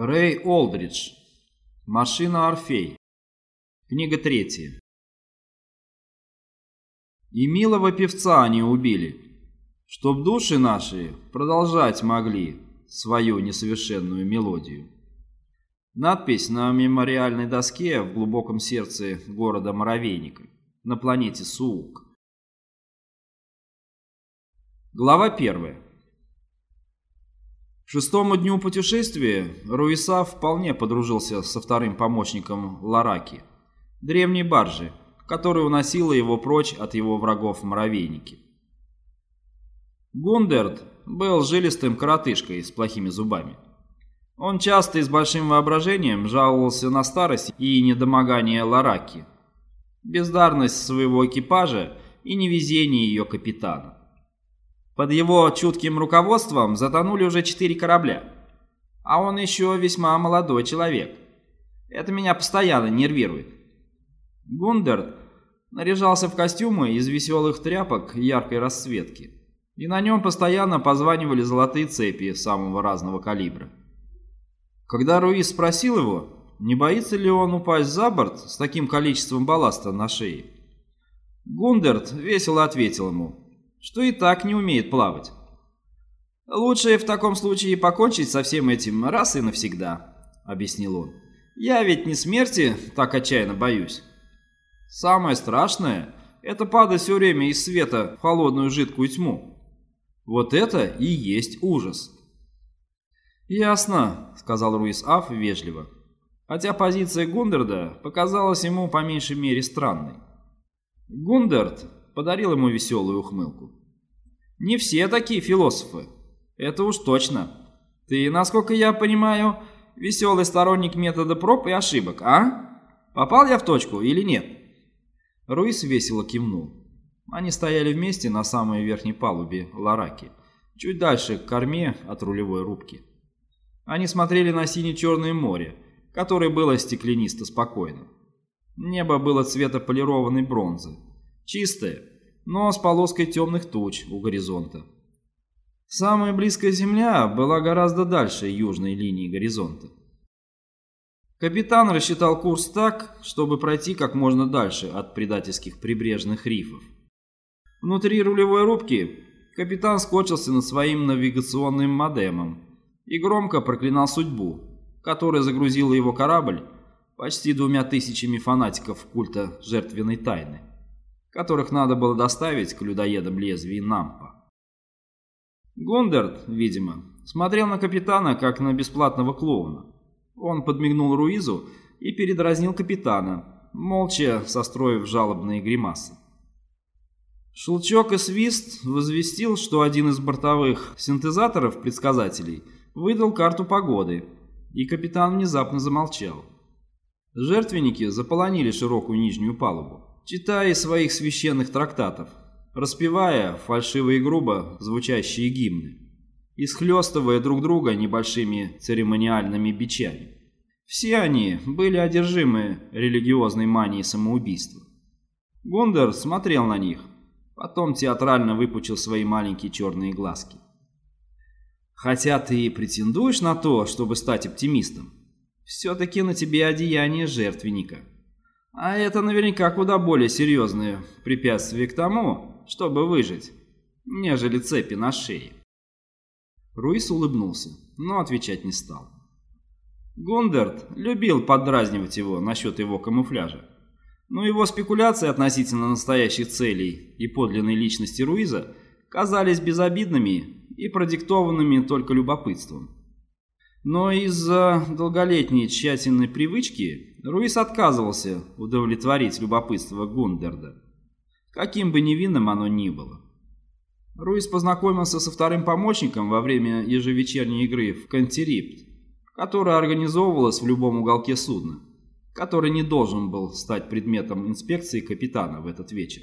Рэй Олдридж. Машина Орфей. Книга третья. И милого певца они убили, чтоб души наши продолжать могли свою несовершенную мелодию. Надпись на мемориальной доске в глубоком сердце города Моровейника на планете Суук. Глава первая. Шестому дню путешествия Руиса вполне подружился со вторым помощником Лараки, древней баржи, которая уносила его прочь от его врагов в муравейнике. Гундерт был жилистым коротышкой с плохими зубами. Он часто и с большим воображением жаловался на старость и недомогание Лараки, бездарность своего экипажа и невезение ее капитана. Под его чутким руководством затонули уже четыре корабля. А он еще весьма молодой человек. Это меня постоянно нервирует. Гундерт наряжался в костюмы из веселых тряпок яркой расцветки. И на нем постоянно позванивали золотые цепи самого разного калибра. Когда Руис спросил его, не боится ли он упасть за борт с таким количеством балласта на шее, Гундерт весело ответил ему – что и так не умеет плавать. «Лучше в таком случае покончить со всем этим раз и навсегда», — объяснил он. «Я ведь не смерти так отчаянно боюсь. Самое страшное — это падать все время из света в холодную жидкую тьму. Вот это и есть ужас». «Ясно», — сказал Руис Аф вежливо, хотя позиция Гундерда показалась ему по меньшей мере странной. Гундерд подарил ему веселую ухмылку. «Не все такие философы. Это уж точно. Ты, насколько я понимаю, веселый сторонник метода проб и ошибок, а? Попал я в точку или нет?» Руис весело кивнул. Они стояли вместе на самой верхней палубе Лараки, чуть дальше к корме от рулевой рубки. Они смотрели на сине-черное море, которое было стеклянисто спокойно. Небо было цвета полированной бронзы, чистое, но с полоской темных туч у горизонта. Самая близкая Земля была гораздо дальше южной линии горизонта. Капитан рассчитал курс так, чтобы пройти как можно дальше от предательских прибрежных рифов. Внутри рулевой рубки капитан скочился над своим навигационным модемом и громко проклинал судьбу, которая загрузила его корабль почти двумя тысячами фанатиков культа жертвенной тайны которых надо было доставить к людоедам лезвий Нампа. Гондерт, видимо, смотрел на капитана, как на бесплатного клоуна. Он подмигнул Руизу и передразнил капитана, молча состроив жалобные гримасы. Шелчок и свист возвестил, что один из бортовых синтезаторов-предсказателей выдал карту погоды, и капитан внезапно замолчал. Жертвенники заполонили широкую нижнюю палубу читая своих священных трактатов, распевая фальшиво и грубо звучащие гимны, исхлестывая друг друга небольшими церемониальными бичами. Все они были одержимы религиозной манией самоубийства. Гундер смотрел на них, потом театрально выпучил свои маленькие черные глазки. Хотя ты и претендуешь на то, чтобы стать оптимистом, все-таки на тебе одеяние жертвенника. А это наверняка куда более серьезное препятствие к тому, чтобы выжить, нежели цепи на шее. Руис улыбнулся, но отвечать не стал. Гундерт любил поддразнивать его насчет его камуфляжа, но его спекуляции относительно настоящих целей и подлинной личности Руиза казались безобидными и продиктованными только любопытством. Но из-за долголетней тщательной привычки Руис отказывался удовлетворить любопытство Гундерда, каким бы невинным оно ни было. Руис познакомился со вторым помощником во время ежевечерней игры в Контирипт, которая организовывалась в любом уголке судна, который не должен был стать предметом инспекции капитана в этот вечер.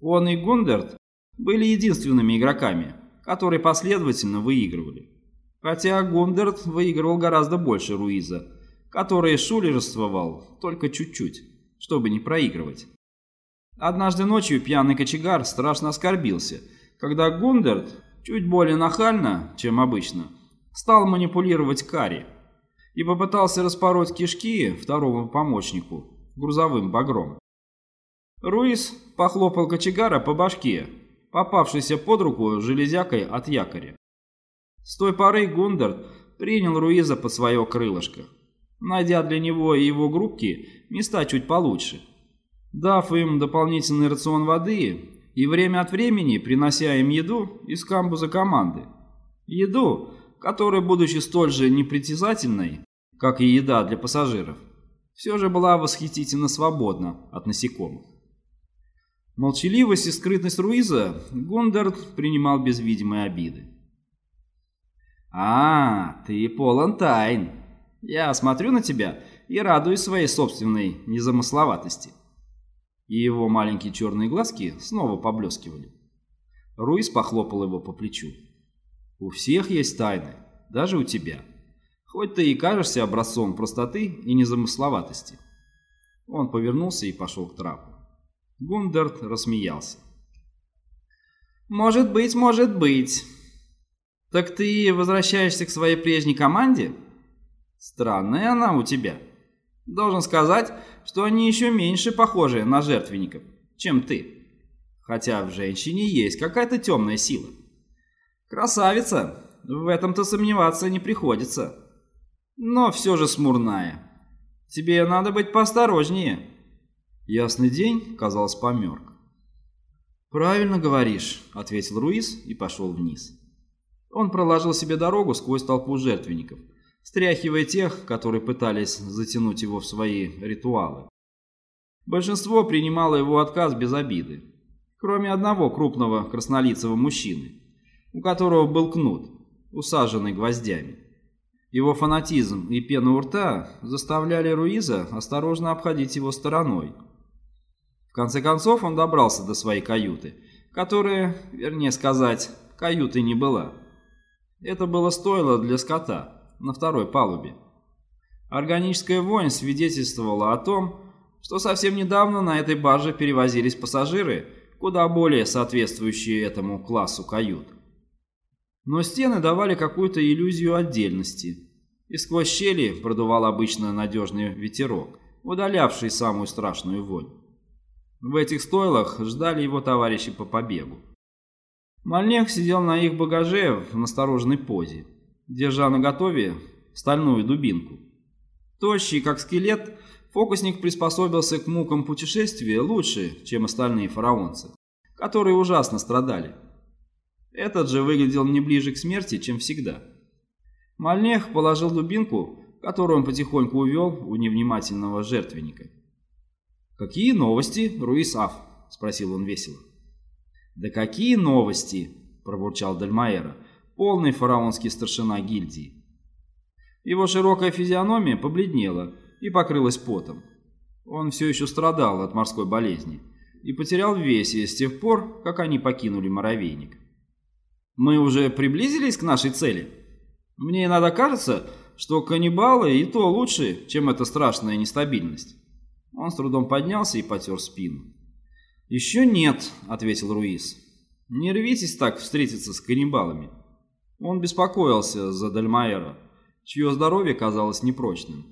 Он и Гундерд были единственными игроками, которые последовательно выигрывали. Хотя Гундерт выигрывал гораздо больше Руиза, который шулерствовал только чуть-чуть, чтобы не проигрывать. Однажды ночью пьяный кочегар страшно оскорбился, когда Гундерт, чуть более нахально, чем обычно, стал манипулировать Кари. и попытался распороть кишки второму помощнику грузовым багром. Руис похлопал кочегара по башке, попавшейся под руку железякой от якоря. С той поры Гундерт принял Руиза под свое крылышко, найдя для него и его группки места чуть получше, дав им дополнительный рацион воды и время от времени принося им еду из камбуза команды. Еду, которая, будучи столь же непритязательной, как и еда для пассажиров, все же была восхитительно свободна от насекомых. Молчаливость и скрытность Руиза Гундард принимал без видимой обиды. «А, ты полон тайн. Я смотрю на тебя и радуюсь своей собственной незамысловатости». И его маленькие черные глазки снова поблескивали. Руис похлопал его по плечу. «У всех есть тайны, даже у тебя. Хоть ты и кажешься образцом простоты и незамысловатости». Он повернулся и пошел к трапу. Гундарт рассмеялся. «Может быть, может быть. Так ты возвращаешься к своей прежней команде? Странная она у тебя. Должен сказать, что они еще меньше похожи на жертвенников, чем ты. Хотя в женщине есть какая-то темная сила. Красавица, в этом-то сомневаться не приходится. Но все же смурная. Тебе надо быть поосторожнее. Ясный день, казалось, померк. «Правильно говоришь», — ответил Руис и пошел вниз. Он проложил себе дорогу сквозь толпу жертвенников, стряхивая тех, которые пытались затянуть его в свои ритуалы. Большинство принимало его отказ без обиды, кроме одного крупного краснолицего мужчины, у которого был кнут, усаженный гвоздями. Его фанатизм и пена у рта заставляли Руиза осторожно обходить его стороной. В конце концов он добрался до своей каюты, которая, вернее сказать, каютой не была. Это было стойло для скота на второй палубе. Органическая вонь свидетельствовала о том, что совсем недавно на этой барже перевозились пассажиры, куда более соответствующие этому классу кают. Но стены давали какую-то иллюзию отдельности, и сквозь щели продувал обычно надежный ветерок, удалявший самую страшную вонь. В этих стойлах ждали его товарищи по побегу. Мальнех сидел на их багаже в настороженной позе, держа на готове стальную дубинку. Тощий, как скелет, фокусник приспособился к мукам путешествия лучше, чем остальные фараонцы, которые ужасно страдали. Этот же выглядел не ближе к смерти, чем всегда. Мальнех положил дубинку, которую он потихоньку увел у невнимательного жертвенника. «Какие новости, Руис Аф?» – спросил он весело. «Да какие новости!» – пробурчал Дальмаэра, полный фараонский старшина гильдии. Его широкая физиономия побледнела и покрылась потом. Он все еще страдал от морской болезни и потерял весе с тех пор, как они покинули моровейник. «Мы уже приблизились к нашей цели? Мне иногда кажется, что каннибалы и то лучше, чем эта страшная нестабильность». Он с трудом поднялся и потер спину. «Еще нет», — ответил Руис. «Не рвитесь так встретиться с каннибалами». Он беспокоился за Дальмаэра, чье здоровье казалось непрочным.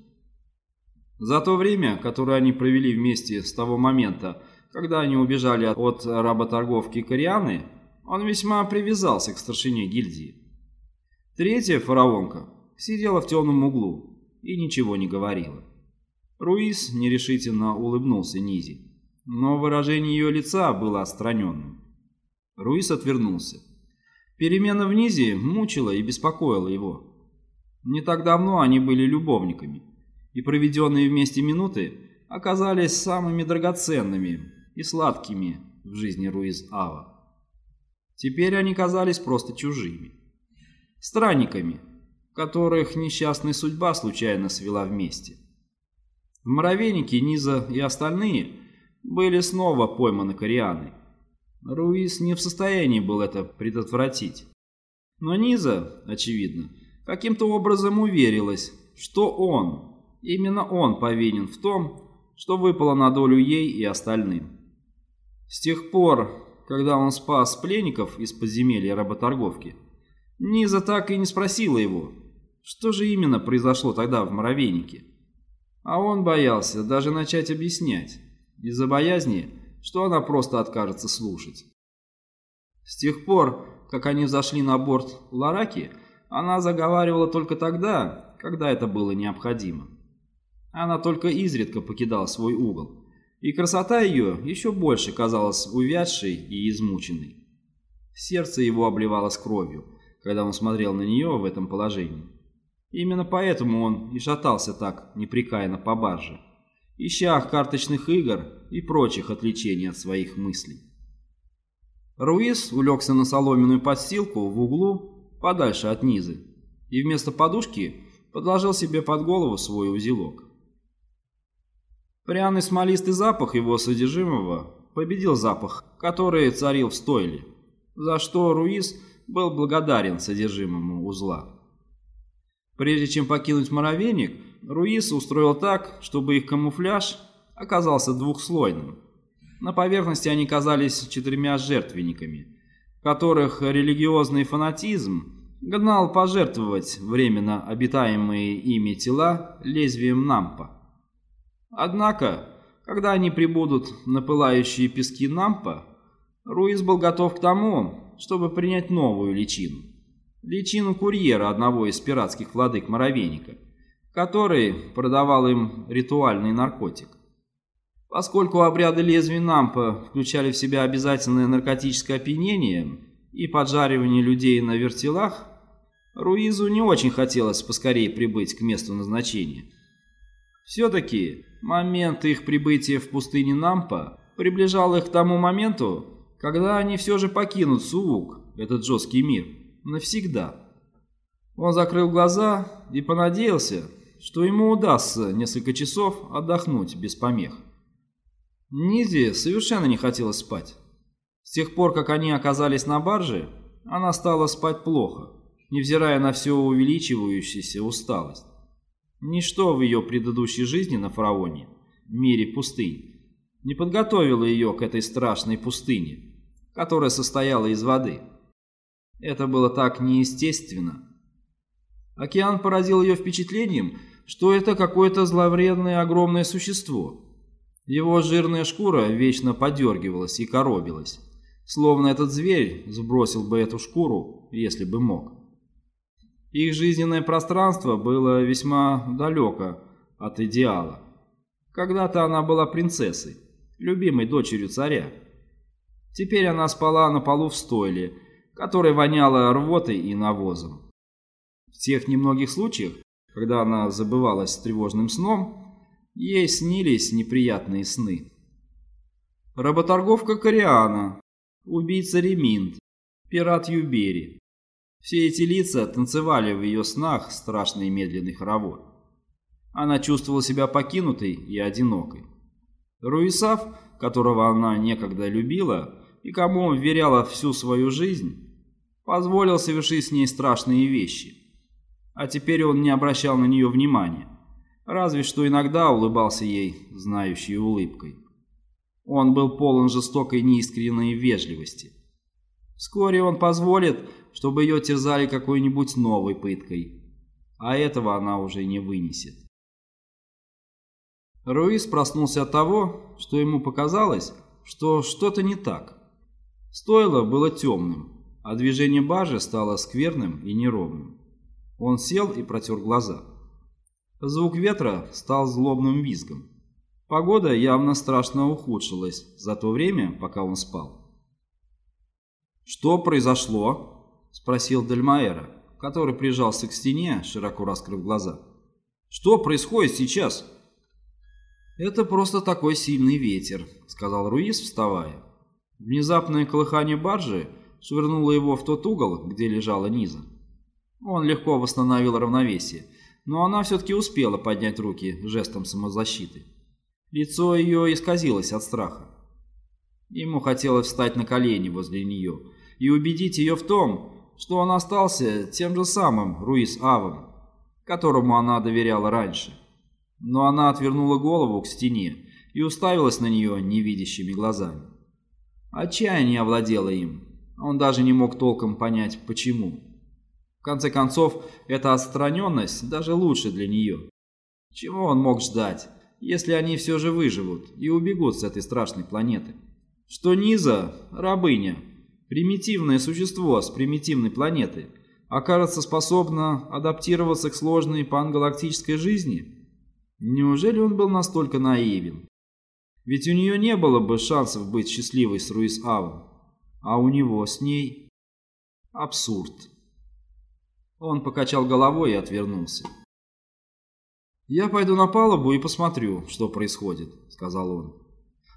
За то время, которое они провели вместе с того момента, когда они убежали от работорговки Корианы, он весьма привязался к старшине гильдии. Третья фараонка сидела в темном углу и ничего не говорила. Руис нерешительно улыбнулся Низи но выражение ее лица было отстраненным. Руис отвернулся. Перемена в Низе мучила и беспокоила его. Не так давно они были любовниками, и проведенные вместе минуты оказались самыми драгоценными и сладкими в жизни Руиз Ава. Теперь они казались просто чужими. Странниками, которых несчастная судьба случайно свела вместе. В муравейнике Низа и остальные – были снова пойманы корианой. Руис не в состоянии был это предотвратить. Но Низа, очевидно, каким-то образом уверилась, что он, именно он повинен в том, что выпало на долю ей и остальным. С тех пор, когда он спас пленников из подземелья работорговки, Низа так и не спросила его, что же именно произошло тогда в муравейнике. А он боялся даже начать объяснять, из-за боязни, что она просто откажется слушать. С тех пор, как они взошли на борт Лараки, она заговаривала только тогда, когда это было необходимо. Она только изредка покидала свой угол, и красота ее еще больше казалась увядшей и измученной. Сердце его обливалось кровью, когда он смотрел на нее в этом положении. Именно поэтому он и шатался так непрекаянно по барже, ища карточных игр и прочих отвлечений от своих мыслей. Руис улегся на соломенную подстилку в углу, подальше от низы, и вместо подушки подложил себе под голову свой узелок. Пряный смолистый запах его содержимого победил запах, который царил в стойле, за что Руис был благодарен содержимому узла. Прежде чем покинуть муравейник, Руис устроил так, чтобы их камуфляж оказался двухслойным. На поверхности они казались четырьмя жертвенниками, которых религиозный фанатизм гнал пожертвовать временно обитаемые ими тела лезвием Нампа. Однако, когда они прибудут на пылающие пески Нампа, Руис был готов к тому, чтобы принять новую личину. Личину курьера одного из пиратских владык Моровейника, который продавал им ритуальный наркотик. Поскольку обряды лезвий Нампа включали в себя обязательное наркотическое опьянение и поджаривание людей на вертелах, Руизу не очень хотелось поскорее прибыть к месту назначения. Все-таки момент их прибытия в пустыне Нампа приближал их к тому моменту, когда они все же покинут Сувук, этот жесткий мир, навсегда. Он закрыл глаза и понадеялся, что ему удастся несколько часов отдохнуть без помех. Низе совершенно не хотелось спать. С тех пор, как они оказались на барже, она стала спать плохо, невзирая на все увеличивающуюся усталость. Ничто в ее предыдущей жизни на фараоне, мире пустынь, не подготовило ее к этой страшной пустыне, которая состояла из воды. Это было так неестественно. Океан поразил ее впечатлением, что это какое-то зловредное огромное существо – его жирная шкура вечно подергивалась и коробилась, словно этот зверь сбросил бы эту шкуру, если бы мог. Их жизненное пространство было весьма далеко от идеала. Когда-то она была принцессой, любимой дочерью царя. Теперь она спала на полу в стойле, которое воняло рвотой и навозом. В тех немногих случаях, когда она забывалась тревожным сном, Ей снились неприятные сны. Работорговка Кориана, убийца Реминт, пират Юбери. Все эти лица танцевали в ее снах страшный медленный хоровод. Она чувствовала себя покинутой и одинокой. Руисав, которого она некогда любила и кому вверяла всю свою жизнь, позволил совершить с ней страшные вещи. А теперь он не обращал на нее внимания разве что иногда улыбался ей знающей улыбкой. Он был полон жестокой неискренней вежливости. Вскоре он позволит, чтобы ее терзали какой-нибудь новой пыткой, а этого она уже не вынесет. Руис проснулся от того, что ему показалось, что что-то не так. Стойло было темным, а движение бажи стало скверным и неровным. Он сел и протер глаза. Звук ветра стал злобным визгом. Погода явно страшно ухудшилась за то время, пока он спал. «Что произошло?» – спросил Дельмаэра, который прижался к стене, широко раскрыв глаза. «Что происходит сейчас?» «Это просто такой сильный ветер», — сказал Руис, вставая. Внезапное колыхание баржи швырнуло его в тот угол, где лежала Низа. Он легко восстановил равновесие но она все-таки успела поднять руки жестом самозащиты. Лицо ее исказилось от страха. Ему хотелось встать на колени возле нее и убедить ее в том, что он остался тем же самым Руис Авом, которому она доверяла раньше. Но она отвернула голову к стене и уставилась на нее невидящими глазами. Отчаяние овладело им, он даже не мог толком понять, почему. Конце концов, эта отстраненность даже лучше для нее. Чего он мог ждать, если они все же выживут и убегут с этой страшной планеты? Что Низа – рабыня, примитивное существо с примитивной планеты, окажется способна адаптироваться к сложной пангалактической жизни? Неужели он был настолько наивен? Ведь у нее не было бы шансов быть счастливой с Руис Авом, а у него с ней абсурд. Он покачал головой и отвернулся. «Я пойду на палубу и посмотрю, что происходит», — сказал он.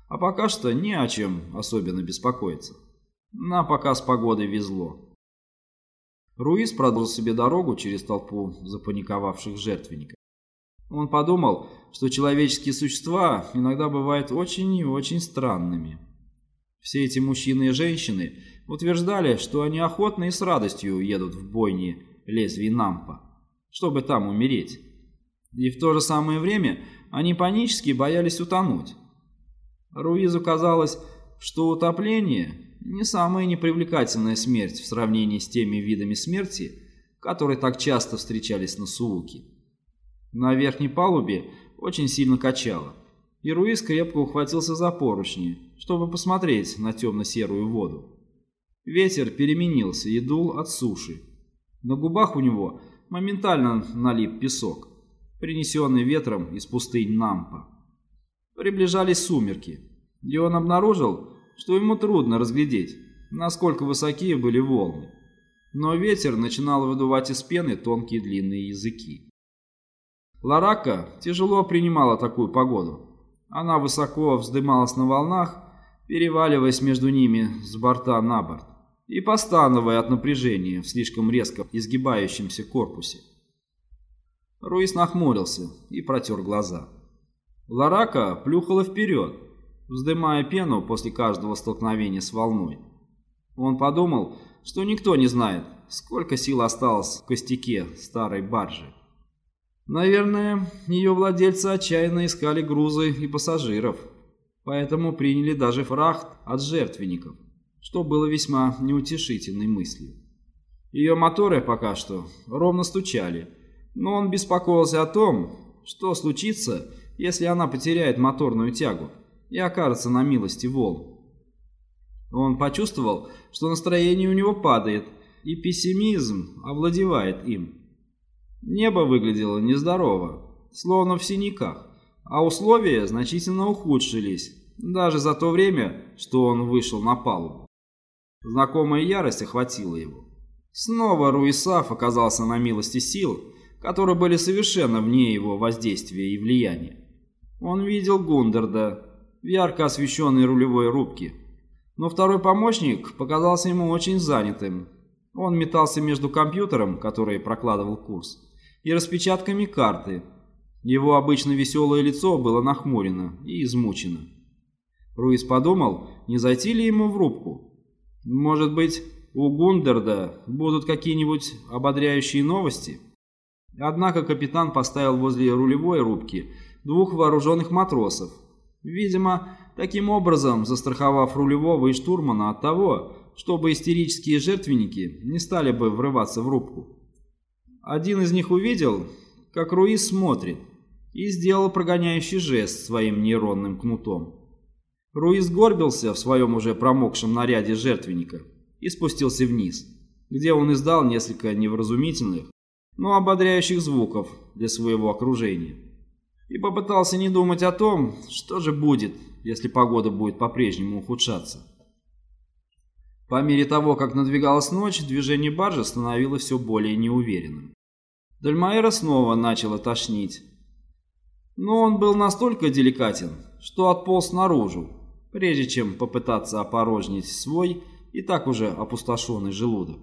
«А пока что не о чем особенно беспокоиться. Нам пока с погодой везло». Руис продолжил себе дорогу через толпу запаниковавших жертвенников. Он подумал, что человеческие существа иногда бывают очень и очень странными. Все эти мужчины и женщины утверждали, что они охотно и с радостью едут в бойни лезвий Нампа, чтобы там умереть. И в то же самое время они панически боялись утонуть. Руизу казалось, что утопление не самая непривлекательная смерть в сравнении с теми видами смерти, которые так часто встречались на Сууке. На верхней палубе очень сильно качало, и Руис крепко ухватился за поручни, чтобы посмотреть на темно-серую воду. Ветер переменился и дул от суши. На губах у него моментально налип песок, принесенный ветром из пустынь Нампа. Приближались сумерки, и он обнаружил, что ему трудно разглядеть, насколько высокие были волны. Но ветер начинал выдувать из пены тонкие длинные языки. Ларака тяжело принимала такую погоду. Она высоко вздымалась на волнах, переваливаясь между ними с борта на борт и постановая от напряжения в слишком резко изгибающемся корпусе. Руис нахмурился и протер глаза. Ларака плюхала вперед, вздымая пену после каждого столкновения с волной. Он подумал, что никто не знает, сколько сил осталось в костяке старой баржи. Наверное, ее владельцы отчаянно искали грузы и пассажиров, поэтому приняли даже фрахт от жертвенников, что было весьма неутешительной мыслью. Ее моторы пока что ровно стучали, но он беспокоился о том, что случится, если она потеряет моторную тягу и окажется на милости волн. Он почувствовал, что настроение у него падает, и пессимизм овладевает им. Небо выглядело нездорово, словно в синяках, а условия значительно ухудшились, даже за то время, что он вышел на палубу. Знакомая ярость охватила его. Снова Руисав оказался на милости сил, которые были совершенно вне его воздействия и влияния. Он видел Гундерда в ярко освещенной рулевой рубке, но второй помощник показался ему очень занятым. Он метался между компьютером, который прокладывал курс, и распечатками карты. Его обычно веселое лицо было нахмурено и измучено. Руис подумал, не зайти ли ему в рубку. Может быть, у Гундерда будут какие-нибудь ободряющие новости? Однако капитан поставил возле рулевой рубки двух вооруженных матросов. Видимо, таким образом застраховав рулевого и штурмана от того, чтобы истерические жертвенники не стали бы врываться в рубку. Один из них увидел, как Руис смотрит, и сделал прогоняющий жест своим нейронным кнутом. Руис горбился в своем уже промокшем наряде жертвенника и спустился вниз, где он издал несколько невразумительных, но ободряющих звуков для своего окружения. И попытался не думать о том, что же будет, если погода будет по-прежнему ухудшаться. По мере того, как надвигалась ночь, движение баржи становилось все более неуверенным. Дальмаэра снова начало тошнить. Но он был настолько деликатен, что отполз наружу, прежде чем попытаться опорожнить свой и так уже опустошенный желудок.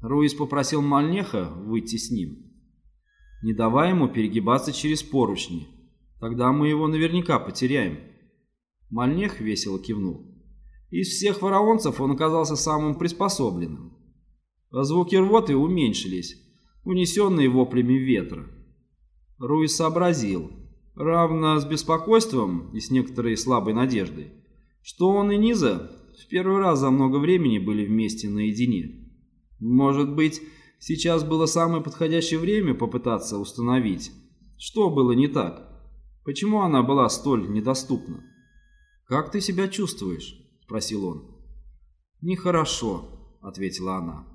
Руис попросил Мальнеха выйти с ним. Не давай ему перегибаться через поручни, тогда мы его наверняка потеряем. Мальнех весело кивнул. Из всех фараонцев он оказался самым приспособленным. Звуки рвоты уменьшились, унесенные воплями ветра. Руис сообразил, равно с беспокойством и с некоторой слабой надеждой, что он и Низа в первый раз за много времени были вместе наедине. Может быть, сейчас было самое подходящее время попытаться установить, что было не так, почему она была столь недоступна. «Как ты себя чувствуешь?» – спросил он. «Нехорошо», – ответила она.